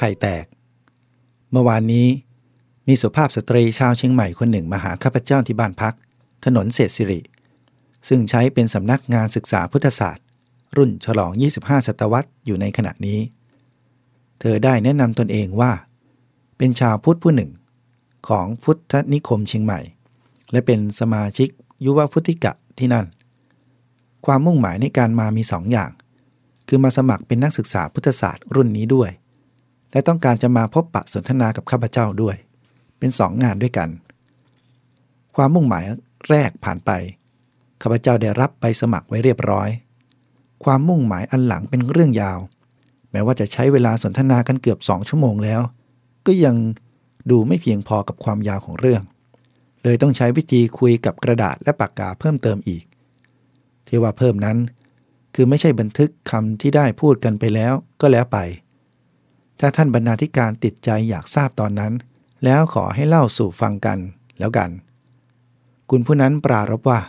ไข่แตก เมื่อวานนี้ มีสุภาพสตรีชาวเชียงใหม่คนหนึ่งมาหาข้าพเจ้าที่บ้านพัก ถนนเศรษฐสิริ ซึ่งใช้เป็นสำนักงานศึกษาพุทธศาสตร์ รุ่นฉลอง 25 ศตวรรษอยู่ในขณะนี้ เธอได้แนะนำตนเองว่า เป็นชาวพุทธผู้หนึ่ง ของพุทธนิคมเชียงใหม่ และเป็นสมาชิกยุวพุทธิกะที่นั่น ความมุ่งหมายในการมามีสองอย่าง คือมาสมัครเป็นนักศึกษาพุทธศาสตร์รุ่นนี้ด้วย และต้องการจะมาพบปะสนทนากับข้าพเจ้าด้วย เป็นสองงานด้วยกัน ความมุ่งหมายแรกผ่านไปข้าพเจ้าได้รับใบสมัครไว้เรียบร้อย ความมุ่งหมายอันหลังเป็นเรื่องยาว แม้ว่าจะใช้เวลาสนทนากันเกือบสองชั่วโมงแล้ว ก็ยังดูไม่เพียงพอกับความยาวของเรื่อง เลยต้องใช้วิธีคุยกับกระดาษและปากกาเพิ่มเติมอีก ที่ว่าเพิ่มนั้น คือไม่ใช่บันทึกคำที่ได้พูดกันไปแล้วก็แล้วไป ถ้าท่านบรรณาธิการติดใจอยากทราบตอนนั้น แล้วขอให้เล่าสู่ฟังกันแล้วกัน คุณผู้นั้นปรารบว่า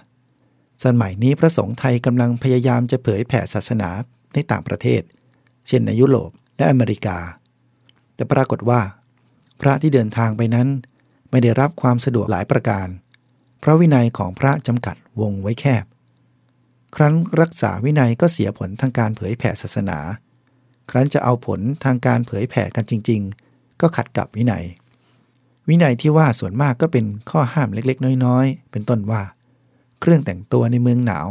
สมัยนี้พระสงฆ์ไทยกำลังพยายามจะเผยแผ่ศาสนาในต่างประเทศ เช่นในยุโรปและอเมริกา แต่ปรากฏว่า พระที่เดินทางไปนั้น ไม่ได้รับความสะดวกหลายประการ เพราะวินัยของพระจำกัดวงไว้แคบ ครั้นรักษาวินัยก็เสียผลทางการเผยแผ่ศาสนา ครั้นจะเอาผลทางการเผยแผ่กันจริง ๆ ก็ขัดกับวินัย วินัยที่ว่าส่วนมากก็เป็นข้อห้ามเล็กๆ น้อยๆ เป็นต้นว่า เครื่องแต่งตัวในเมืองหนาว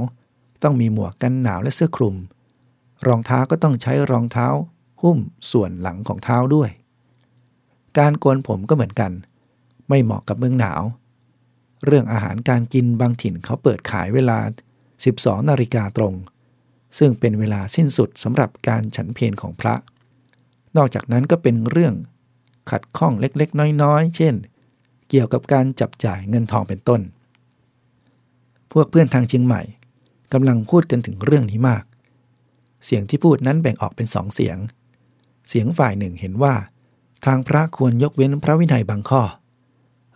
ต้องมีหมวกกันหนาวและเสื้อคลุม รองเท้าก็ต้องใช้รองเท้า หุ้มส่วนหลังของเท้าด้วย การโกนผมก็เหมือนกัน ไม่เหมาะกับเมืองหนาว เรื่องอาหารการกินบางถิ่นเขาเปิดขายเวลา 12 นาฬิกาตรง ซึ่งเป็นเวลาสิ้นสุดสำหรับการฉันเพลของพระ นอกจากนั้นก็เป็นเรื่องขัดข้องเล็กๆ น้อยๆ เช่น เกี่ยวกับการจับจ่ายเงินทองเป็นต้น พวกเพื่อนทางเชียงใหม่กำลังพูดกันถึงเรื่องนี้มาก เสียงที่พูดนั้นแบ่งออกเป็นสองเสียง เสียงฝ่ายหนึ่งเห็นว่า ทางพระควรยกเว้นพระวินัยบางข้อ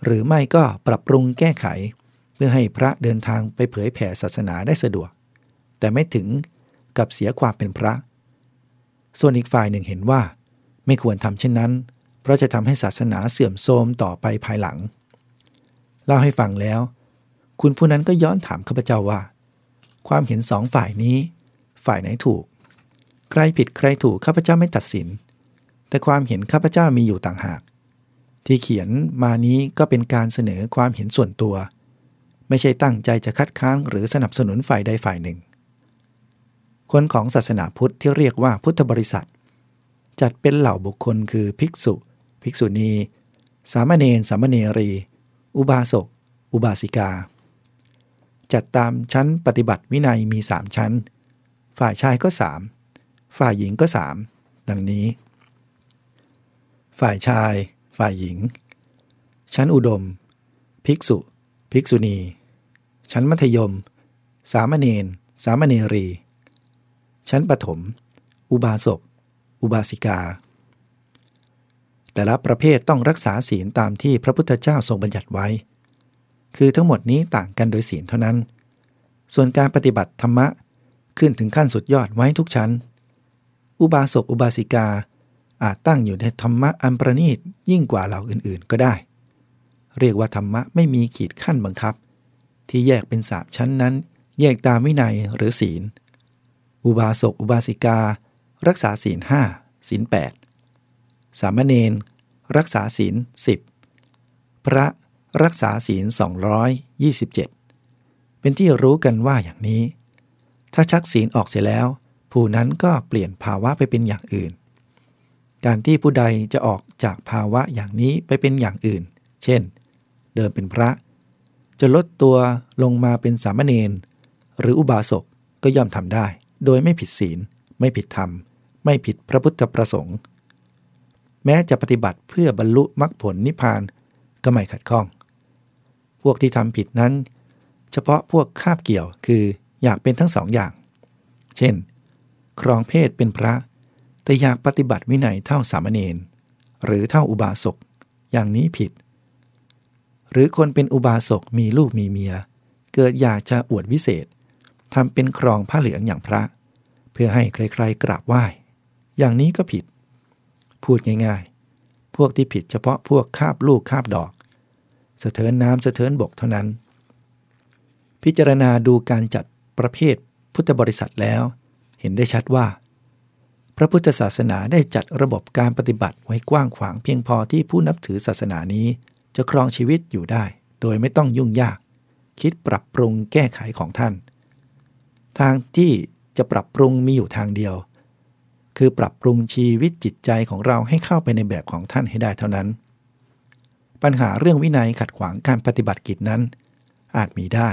หรือไม่ก็ปรับปรุงแก้ไข เพื่อให้พระเดินทางไปเผยแผ่ศาสนาได้สะดวก แต่ไม่ถึง กับเสียความเป็นพระ ส่วนอีกฝ่ายหนึ่งเห็นว่า ไม่ควรทำเช่นนั้น เพราะจะทำให้ศาสนาเสื่อมโทรมต่อไปภายหลัง เล่าให้ฟังแล้ว คุณผู้นั้นก็ย้อนถามข้าพเจ้าว่า ความเห็นสองฝ่ายนี้ ฝ่ายไหนถูก ใครผิดใครถูกข้าพเจ้าไม่ตัดสิน แต่ความเห็นข้าพเจ้ามีอยู่ต่างหาก ที่เขียนมานี้ก็เป็นการเสนอความเห็นส่วนตัว ไม่ใช่ตั้งใจจะคัดค้านหรือสนับสนุนฝ่ายใดฝ่ายหนึ่ง คนของศาสนาพุทธที่เรียกว่าพุทธบริษัท จัดเป็นเหล่าบุคคลคือภิกษุ ภิกษุณี สามเณรสามเณรี อุบาสก อุบาสิกา จัดตามชั้นปฏิบัติวินัยมีสามชั้น ฝ่ายชายก็สามฝ่ายหญิงก็สามดังนี้ ฝ่ายชาย ฝ่ายหญิง ชั้นอุดม ภิกษุ ภิกษุณี ชั้นมัธยม สามเณรสามเณรี ชั้นปฐม อุบาสก อุบาสิกา แต่ละประเภทต้องรักษาศีลตามที่พระพุทธเจ้าทรงบัญญัติไว้ คือทั้งหมดนี้ต่างกันโดยศีลเท่านั้น ส่วนการปฏิบัติธรรมะขึ้นถึงขั้นสุดยอดไว้ทุกชั้น อุบาสก อุบาสิกาอาจตั้งอยู่ในธรรมะอันประณีตยิ่งกว่าเหล่าอื่นๆก็ได้ เรียกว่าธรรมะไม่มีขีดขั้นบังคับ ที่แยกเป็นสามชั้นนั้น แยกตามวินัยหรือศีล อุบาสกอุบาสิกา รักษาศีลห้าศีลแปดสามเณรรักษาศีลสิบพระรักษาศีล 227 เป็นที่รู้กันว่าอย่างนี้ ถ้าชักศีลออกเสียแล้ว ผู้นั้นก็เปลี่ยนภาวะไปเป็นอย่างอื่น การที่ผู้ใดจะออกจากภาวะอย่างนี้ไปเป็นอย่างอื่น เช่น เดิมเป็นพระ จะลดตัวลงมาเป็นสามเณรหรืออุบาสกก็ย่อมทำได้ โดยไม่ผิดศีล ไม่ผิดธรรม ไม่ผิดพระพุทธประสงค์ แม้จะปฏิบัติเพื่อบรรลุมรรคผลนิพพานก็ไม่ขัดข้อง พวกที่ทำผิดนั้น เฉพาะพวกคาบเกี่ยวคืออยากเป็นทั้งสองอย่าง เช่น ครองเพศเป็นพระ แต่อยากปฏิบัติวินัยเท่าสามเณรหรือเท่าอุบาสกอย่างนี้ผิด หรือคนเป็นอุบาสกมีลูกมีเมีย เกิดอยากจะอวดวิเศษ ทำเป็นครองผ้าเหลืองอย่างพระ เพื่อให้ใครๆกราบไหว้ อย่างนี้ก็ผิด พูดง่ายๆ พวกที่ผิดเฉพาะพวกคาบลูกคาบดอก สะเทินน้ำสะเทินบกเท่านั้น พิจารณาดูการจัดประเภทพุทธบริษัทแล้ว เห็นได้ชัดว่า พระพุทธศาสนาได้จัดระบบการปฏิบัติไว้กว้างขวางเพียงพอที่ผู้นับถือศาสนานี้จะครองชีวิตอยู่ได้ โดยไม่ต้องยุ่งยาก คิดปรับปรุงแก้ไขของท่าน ทางที่จะปรับปรุงมีอยู่ทางเดียว คือปรับปรุงชีวิตจิตใจของเราให้เข้าไปในแบบของท่านให้ได้เท่านั้น ปัญหาเรื่องวินัยขัดขวางการปฏิบัติกิจนั้น อาจมีได้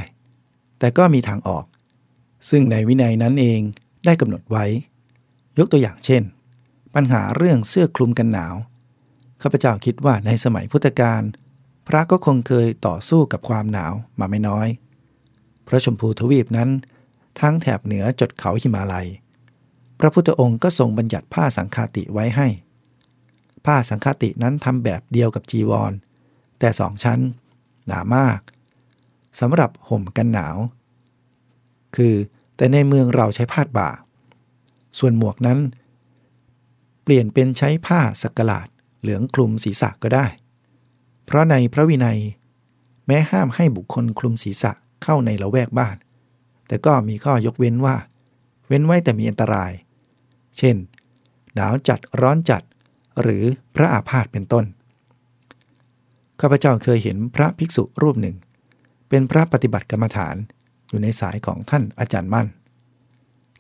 แต่ก็มีทางออก ซึ่งในวินัยนั้นเองได้กำหนดไว้ ยกตัวอย่างเช่น ปัญหาเรื่องเสื้อคลุมกันหนาวข้าพเจ้าคิดว่าในสมัยพุทธกาลพระก็คงเคยต่อสู้กับความหนาวมาไม่น้อย พระชมพูทวีปนั้น ทั้งแถบเหนือจดเขาหิมาลัย พระพุทธองค์ก็ทรงบัญญัติผ้าสังฆาติไว้ให้ ผ้าสังฆาตินั้นทำแบบเดียวกับจีวร แต่สองชั้น หนามากสำหรับห่มกันหนาว คือแต่ในเมืองเราใช้ผ้าบ่า ส่วนหมวกนั้น เปลี่ยนเป็นใช้ผ้าสักหลาดเหลืองคลุมศีรษะก็ได้ เพราะในพระวินัย แม้ห้ามให้บุคคลคลุมศีรษะเข้าในละแวกบ้าน แต่ก็มีข้อยกเว้นว่า เว้นไว้แต่มีอันตราย เช่น หนาวจัดร้อนจัด หรือพระอาพาธเป็นต้น ข้าพเจ้าเคยเห็นพระภิกษุรูปหนึ่ง เป็นพระปฏิบัติกรรมฐานอยู่ในสายของท่านอาจารย์มั่น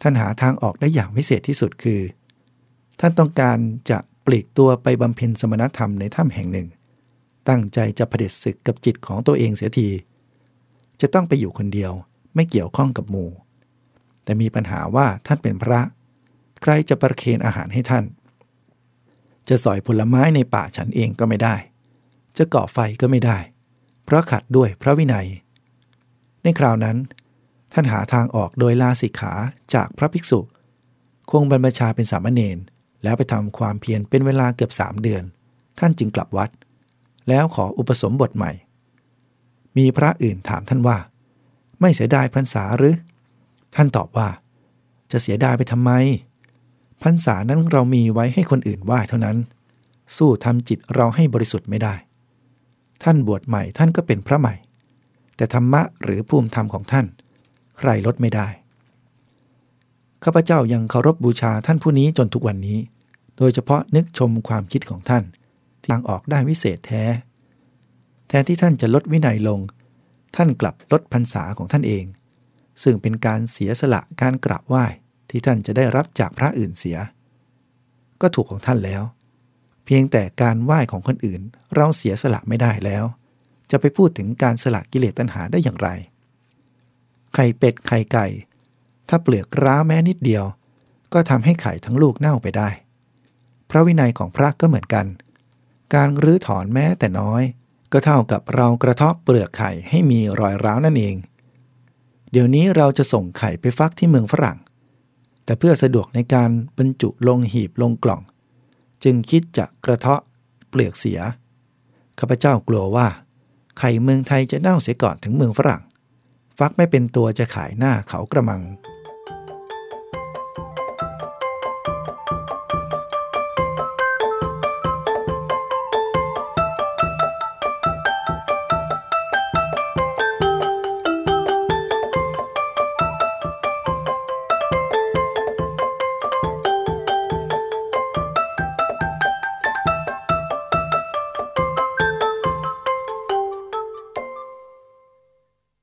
ท่านหาทางออกได้อย่างวิเศษที่สุดคือ ท่านต้องการจะปลีกตัวไปบำเพ็ญสมณธรรมในถ้ำแห่งหนึ่ง ตั้งใจจะเผด็จศึกกับจิตของตัวเองเสียที จะต้องไปอยู่คนเดียว ไม่เกี่ยวข้องกับหมู่ แต่มีปัญหาว่าท่านเป็นพระ ใครจะประเคนอาหารให้ท่าน จะสอยผลไม้ในป่าฉันเองก็ไม่ได้ จะก่อไฟก็ไม่ได้ เพราะขัดด้วยพระวินัย ในคราวนั้น ท่านหาทางออกโดยลาสิกขาจากพระภิกษุ คงบรรพชาเป็นสามเณรแล้วไปทำความเพียรเป็นเวลาเกือบสามเดือน ท่านจึงกลับวัด แล้วขออุปสมบทใหม่ มีพระอื่นถามท่านว่า ไม่เสียดายพรรษาหรือ ท่านตอบว่า จะเสียดายไปทำไม พรรษานั้นเรามีไว้ให้คนอื่นไหว้เท่านั้น สู้ทำจิตเราให้บริสุทธิ์ไม่ได้ ท่านบวชใหม่ท่านก็เป็นพระใหม่ แต่ธรรมะหรือภูมิธรรมของท่าน ใครลดไม่ได้ ข้าพเจ้ายังเคารพบบูชาท่านผู้นี้จนทุกวันนี้ โดยเฉพาะนึกชมความคิดของท่านทางออกได้วิเศษแท้ แทนที่ท่านจะลดวินัยลง ท่านกลับลดพรรษาของท่านเอง ซึ่งเป็นการเสียสละการกราบไหว้ที่ท่านจะได้รับจากพระอื่นเสีย ก็ถูกของท่านแล้ว เพียงแต่การไหว้ของคนอื่น เราเสียสละไม่ได้แล้ว จะไปพูดถึงการสละกิเลสตัณหาได้อย่างไร ไข่เป็ดไข่ไก่ ถ้าเปลือกร้าแม้นิดเดียว ก็ทำให้ไข่ทั้งลูกเน่าไปได้ พระวินัยของพระก็เหมือนกัน การรื้อถอนแม้แต่น้อย ก็เท่ากับเรากระเทาะเปลือกไข่ให้มีรอยร้าวนั่นเอง เดี๋ยวนี้เราจะส่งไข่ไปฟักที่เมืองฝรั่ง แต่เพื่อสะดวกในการบรรจุลงหีบลงกล่อง จึงคิดจะกระเทาะเปลือกเสีย ข้าพเจ้ากลัวว่า ไข่เมืองไทยจะเน่าเสียก่อนถึงเมืองฝรั่ง ฟักไม่เป็นตัวจะขายหน้าเขากระมัง